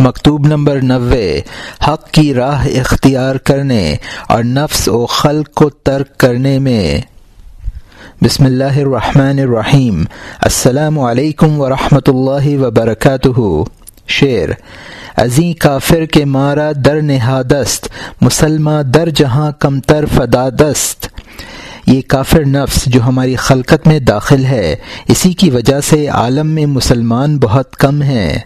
مکتوب نمبر نوے، حق کی راہ اختیار کرنے اور نفس و خلق کو ترک کرنے میں۔ بسم اللہ الرحمن الرحیم۔ السلام علیکم ورحمۃ اللہ وبرکاتہ۔ شعر ازیں کافر کے مارا در نہادست مسلمہ در جہاں کم تر فدادست یہ کافر نفس جو ہماری خلقت میں داخل ہے، اسی کی وجہ سے عالم میں مسلمان بہت کم ہیں۔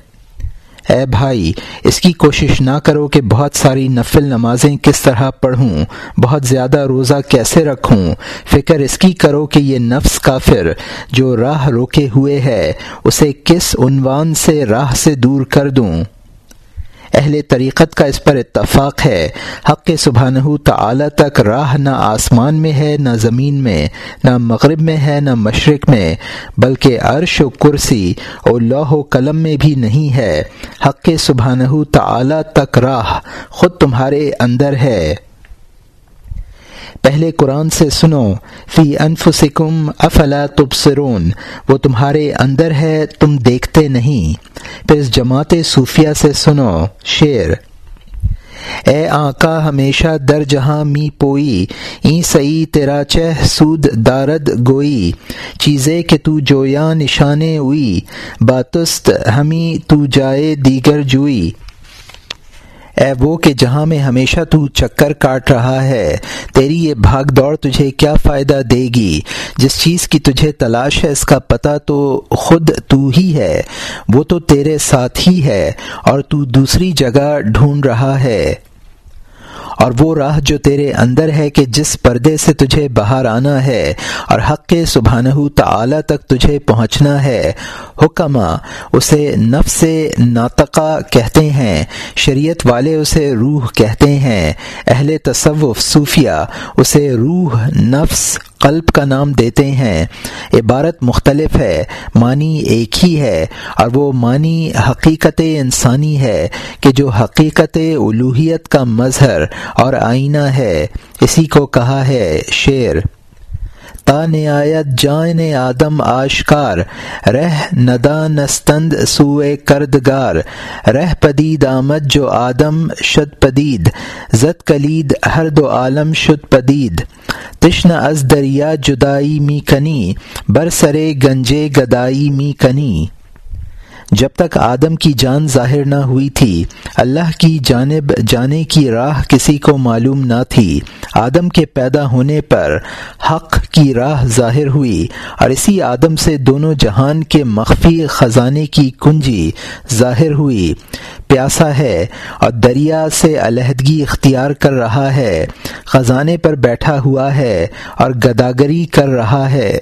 اے بھائی، اس کی کوشش نہ کرو کہ بہت ساری نفل نمازیں کس طرح پڑھوں، بہت زیادہ روزہ کیسے رکھوں؟ فکر اس کی کرو کہ یہ نفس کافر جو راہ روکے ہوئے ہے، اسے کس عنوان سے راہ سے دور کر دوں؟ اہل طریقت کا اس پر اتفاق ہے۔ حق سبحانہ تعالی تک راہ نہ آسمان میں ہے، نہ زمین میں، نہ مغرب میں ہے، نہ مشرق میں، بلکہ عرش و کرسی اور لوح و قلم میں بھی نہیں ہے۔ حق سبحانہ تعالی تک راہ خود تمہارے اندر ہے۔ پہلے قرآن سے سنو، فی انفسکم افلا تبصرون، وہ تمہارے اندر ہے، تم دیکھتے نہیں۔ پھر اس جماعت صوفیہ سے سنو، شعر۔ اے آقا، ہمیشہ در جہاں می پوئی، این سئی تیرا چہ سود دارد گوئی۔ چیزیں کہ تو جویا نشانے ہوئی، باتست ہمیں تو جائے دیگر جوئی۔ اے وہ کہ جہاں میں ہمیشہ تو چکر کاٹ رہا ہے، تیری یہ بھاگ دوڑ تجھے کیا فائدہ دے گی؟ جس چیز کی تجھے تلاش ہے، اس کا پتہ تو خود تو ہی ہے، وہ تو تیرے ساتھ ہی ہے اور تو دوسری جگہ ڈھونڈ رہا ہے۔ اور وہ راہ جو تیرے اندر ہے کہ جس پردے سے تجھے باہر آنا ہے اور حق سبحانہ تعالی تک تجھے پہنچنا ہے، حکمہ، اسے نفس ناطقہ کہتے ہیں، شریعت والے اسے روح کہتے ہیں، اہل تصوف صوفیہ اسے روح، نفس قلب کا نام دیتے ہیں۔ عبارت مختلف ہے، معنی ایک ہی ہے، اور وہ معنی حقیقت انسانی ہے کہ جو حقیقت الوحیت کا مظہر اور آئینہ ہے۔ اسی کو کہا ہے شعر۔ تا نہایت جان آدم آشکار، رہ ندا نستند سوئے کردگار، رہ پدید آمد جو آدم شد پدید، زد کلید ہر دو عالم شد پدید تشن از دریا جدائی می کنی برسرے گنجے گدائی می کنی۔ جب تک آدم کی جان ظاہر نہ ہوئی تھی، اللہ کی جانب جانے کی راہ کسی کو معلوم نہ تھی۔ آدم کے پیدا ہونے پر حق کی راہ ظاہر ہوئی اور اسی آدم سے دونوں جہان کے مخفی خزانے کی کنجی ظاہر ہوئی۔ پیاسا ہے اور دریا سے علیحدگی اختیار کر رہا ہے۔ خزانے پر بیٹھا ہوا ہے اور گداگری کر رہا ہے۔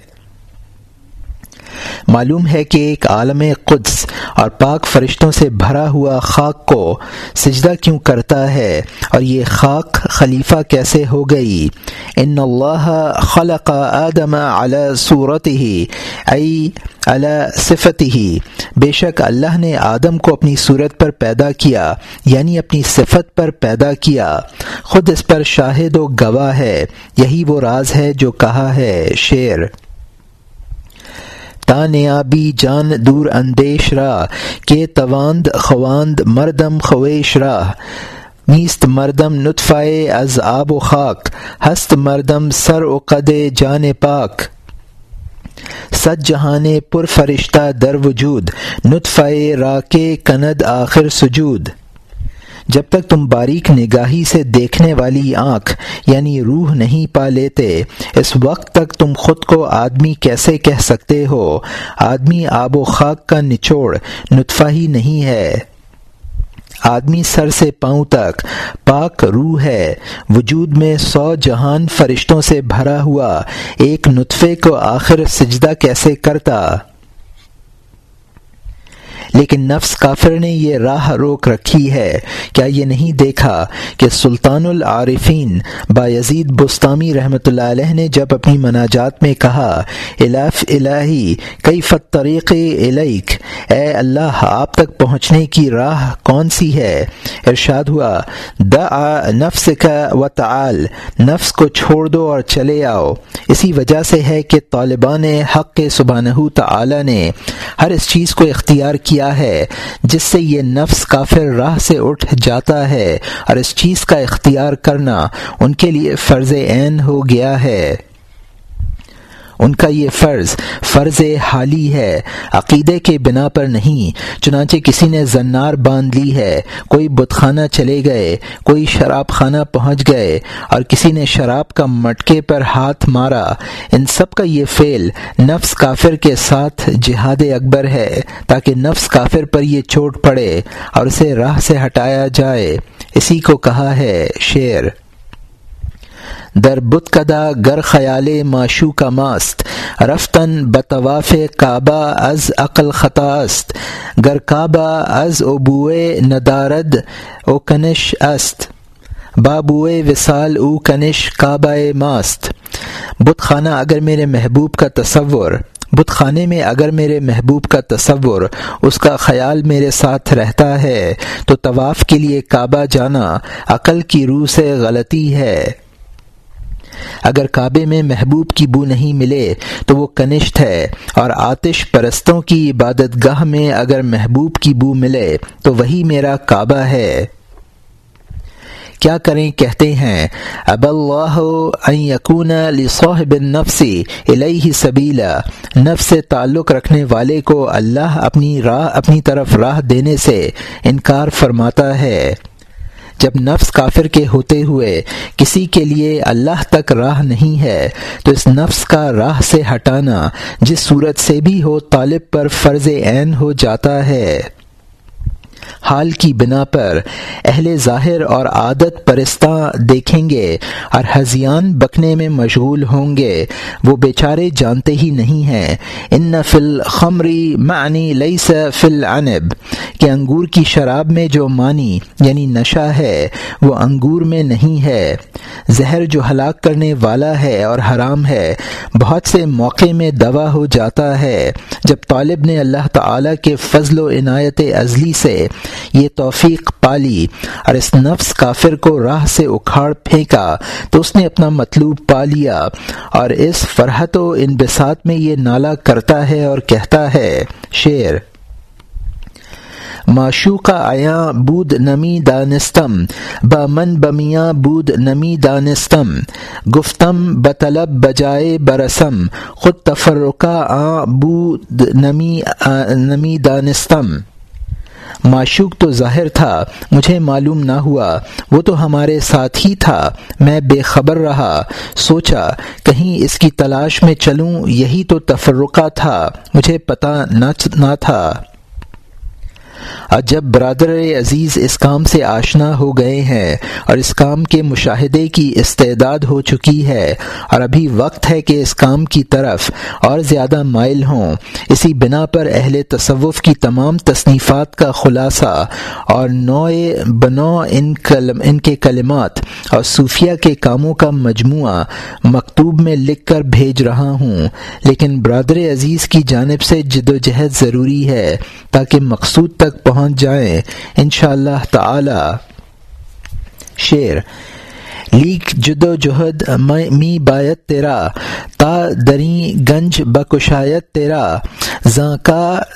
معلوم ہے کہ ایک عالم قدس اور پاک فرشتوں سے بھرا ہوا خاک کو سجدہ کیوں کرتا ہے اور یہ خاک خلیفہ کیسے ہو گئی؟ ان اللہ خلق آدم علی صورت ہی ای صفت ہی بے شک اللہ نے آدم کو اپنی صورت پر پیدا کیا یعنی اپنی صفت پر پیدا کیا۔ خود اس پر شاہد و گواہ ہے، یہی وہ راز ہے جو کہا ہے شعر۔ نیابی جان دور اندیش راہ کے تواند خواند مردم خویش راہ نیست مردم نطفائے از آب و خاک ہست مردم سر و قد جان پاک. سد جہان پر فرشتہ در وجود نطفائے را کے کند آخر سجود. جب تک تم باریک نگاہی سے دیکھنے والی آنکھ یعنی روح نہیں پا لیتے، اس وقت تک تم خود کو آدمی کیسے کہہ سکتے ہو؟ آدمی آب و خاک کا نچوڑ، نطفہ ہی نہیں ہے۔ آدمی سر سے پاؤں تک پاک روح ہے۔ وجود میں سو جہان فرشتوں سے بھرا ہوا، ایک نطفے کو آخر سجدہ کیسے کرتا؟ لیکن نفس کافر نے یہ راہ روک رکھی ہے۔ کیا یہ نہیں دیکھا کہ سلطان العارفین با یزید بستانی رحمۃ اللہ علیہ نے جب اپنی مناجات میں کہا الاف الہی کئی فت طریق الیک؟ اے اللہ، آپ تک پہنچنے کی راہ کون سی ہے؟ ارشاد ہوا دا نفس کا و تعال، نفس کو چھوڑ دو اور چلے آؤ۔ اسی وجہ سے ہے کہ طالبان حق کے سبحانہ تعالی نے ہر اس چیز کو اختیار کیا کیا ہے، جس سے یہ نفس کافر راہ سے اٹھ جاتا ہے اور اس چیز کا اختیار کرنا ان کے لیے فرض عین ہو گیا ہے۔ ان کا یہ فرض فرض حالی ہے، عقیدے کے بنا پر نہیں، چنانچہ کسی نے زنار باندھ لی ہے، کوئی بتخانہ چلے گئے، کوئی شراب خانہ پہنچ گئے، اور کسی نے شراب کا مٹکے پر ہاتھ مارا، ان سب کا یہ فعل نفس کافر کے ساتھ جہاد اکبر ہے، تاکہ نفس کافر پر یہ چوٹ پڑے اور اسے راہ سے ہٹایا جائے، اسی کو کہا ہے شعر۔ در بت کدا گر خیال معشو کا ماست رفتن بطواف کعبہ از عقل خطاست گر کعبہ از ابوئے ندارد، او کنش است. بابوئے وصال، او کنش کعبہ ماست بت خانہ اگر میرے محبوب کا تصور بت خانے میں اگر میرے محبوب کا تصور، اس کا خیال میرے ساتھ رہتا ہے، تو طواف کے لیے کعبہ جانا عقل کی روح سے غلطی ہے۔ اگر کعبے میں محبوب کی بو نہیں ملے تو وہ کنشت ہے، اور آتش پرستوں کی عبادت گاہ میں اگر محبوب کی بو ملے تو وہی میرا کعبہ ہے۔ کیا کریں، کہتے ہیں، اب اللہ یقون لصاحب نفسی الیہ سبیلا، نفس سے تعلق رکھنے والے کو اللہ اپنی راہ، اپنی طرف راہ دینے سے انکار فرماتا ہے۔ جب نفس کافر کے ہوتے ہوئے کسی کے لیے اللہ تک راہ نہیں ہے، تو اس نفس کا راہ سے ہٹانا جس صورت سے بھی ہو طالب پر فرض عین ہو جاتا ہے۔ حال کی بنا پر اہل ظاہر اور عادت پرستاں دیکھیں گے اور ہزیان بکنے میں مشغول ہوں گے۔ وہ بیچارے جانتے ہی نہیں ہیں۔ ان فل خمری معنی لئی فل عنب کہ انگور کی شراب میں جو مانی یعنی نشہ ہے، وہ انگور میں نہیں ہے۔ زہر جو ہلاک کرنے والا ہے اور حرام ہے، بہت سے موقع میں دوا ہو جاتا ہے۔ جب طالب نے اللہ تعالی کے فضل و عنایت ازلی سے یہ توفیق پالی اور اس نفس کافر کو راہ سے اکھاڑ پھینکا تو اس نے اپنا مطلوب پا لیا۔ اور اس فرحت و انبساط میں یہ نالا کرتا ہے اور کہتا ہے، شعر۔ معشوقہ آیا بود نمی دانستم ب من بمیاں بود نمی دانستم۔ گفتم، بطلب بجائے برسم۔ خود تفرقہ آ بود نمی نمی دانستم۔ معشوق تو ظاہر تھا، مجھے معلوم نہ ہوا۔ وہ تو ہمارے ساتھ ہی تھا۔ میں بے خبر رہا۔ سوچا، کہیں اس کی تلاش میں چلوں؟ یہی تو تفرقہ تھا۔ مجھے پتہ نہ تھا۔ اور جب برادر عزیز اس کام سے آشنا ہو گئے ہیں اور اس کام کے مشاہدے کی استعداد ہو چکی ہے اور ابھی وقت ہے کہ اس کام کی طرف اور زیادہ مائل ہوں، اسی بنا پر اہل تصوف کی تمام تصنیفات کا خلاصہ اور نوع بنو ان کلم ان کے کلمات اور صوفیہ کے کاموں کا مجموعہ مکتوب میں لکھ کر بھیج رہا ہوں۔ لیکن برادر عزیز کی جانب سے جد و جہد ضروری ہے تاکہ مقصود تک تک پہنچ جائیں ان شاء اللہ تعالی۔ شعر۔ لیک جد و جہد می بایت تیرا۔ تا دری گنج بکشایت تیرا۔ زاں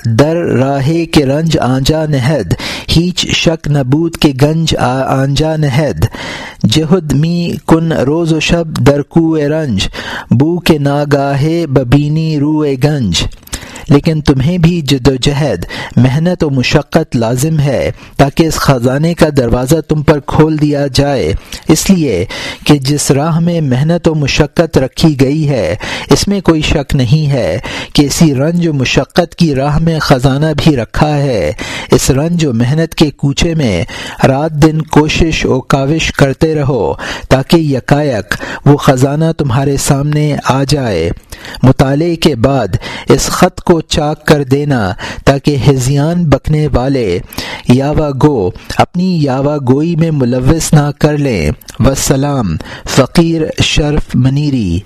در راہ کے رنج آنجا نہد۔ ہیچ شک نبود کے گنج آنجا نہد۔ جہد می کن روز و شب در کو رنج۔ بو کے ناگاہے ببینی رو گنج۔ لیکن تمہیں بھی جد و جہد، محنت و مشقت لازم ہے تاکہ اس خزانے کا دروازہ تم پر کھول دیا جائے۔ اس لیے کہ جس راہ میں محنت و مشقت رکھی گئی ہے، اس میں کوئی شک نہیں ہے کہ اسی رنج و مشقت کی راہ میں خزانہ بھی رکھا ہے۔ اس رنج و محنت کے کوچے میں رات دن کوشش و کاوش کرتے رہو تاکہ یکایک وہ خزانہ تمہارے سامنے آ جائے۔ مطالعے کے بعد اس خط کو کو چاک کر دینا تاکہ ہزیان بکنے والے یاوا گو اپنی یاوا گوئی میں ملوث نہ کر لیں۔ وسلام، فقیر شرف منیری۔